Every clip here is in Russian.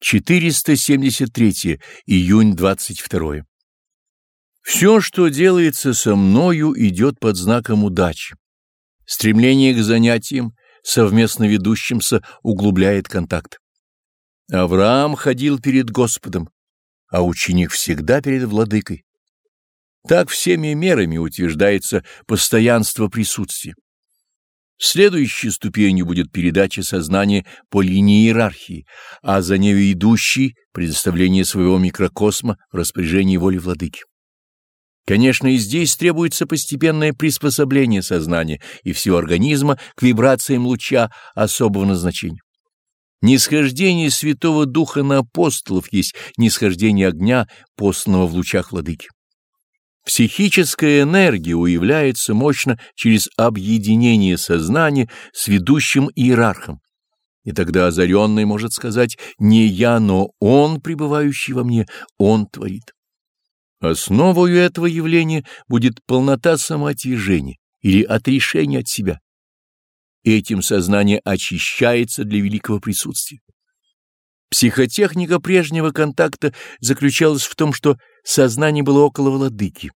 473 июнь 22 Все, что делается со мною, идет под знаком удачи. Стремление к занятиям, совместно ведущимся, углубляет контакт. Авраам ходил перед Господом, а ученик всегда перед владыкой. Так всеми мерами утверждается постоянство присутствия. Следующей ступенью будет передача сознания по линии иерархии, а за нею идущий — предоставление своего микрокосма в распоряжении воли владыки. Конечно, и здесь требуется постепенное приспособление сознания и всего организма к вибрациям луча особого назначения. Нисхождение Святого Духа на апостолов есть нисхождение огня, посланного в лучах владыки. Психическая энергия уявляется мощно через объединение сознания с ведущим иерархом. И тогда озаренный может сказать «не я, но он, пребывающий во мне, он творит». Основою этого явления будет полнота самоотвержения или отрешения от себя. Этим сознание очищается для великого присутствия. Психотехника прежнего контакта заключалась в том, что сознание было около владыки.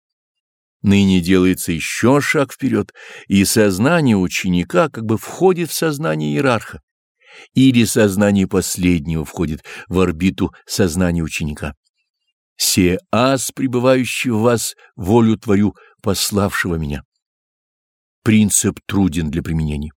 Ныне делается еще шаг вперед, и сознание ученика как бы входит в сознание иерарха, или сознание последнего входит в орбиту сознания ученика. «Се ас, пребывающий в вас, волю твою, пославшего меня». Принцип труден для применения.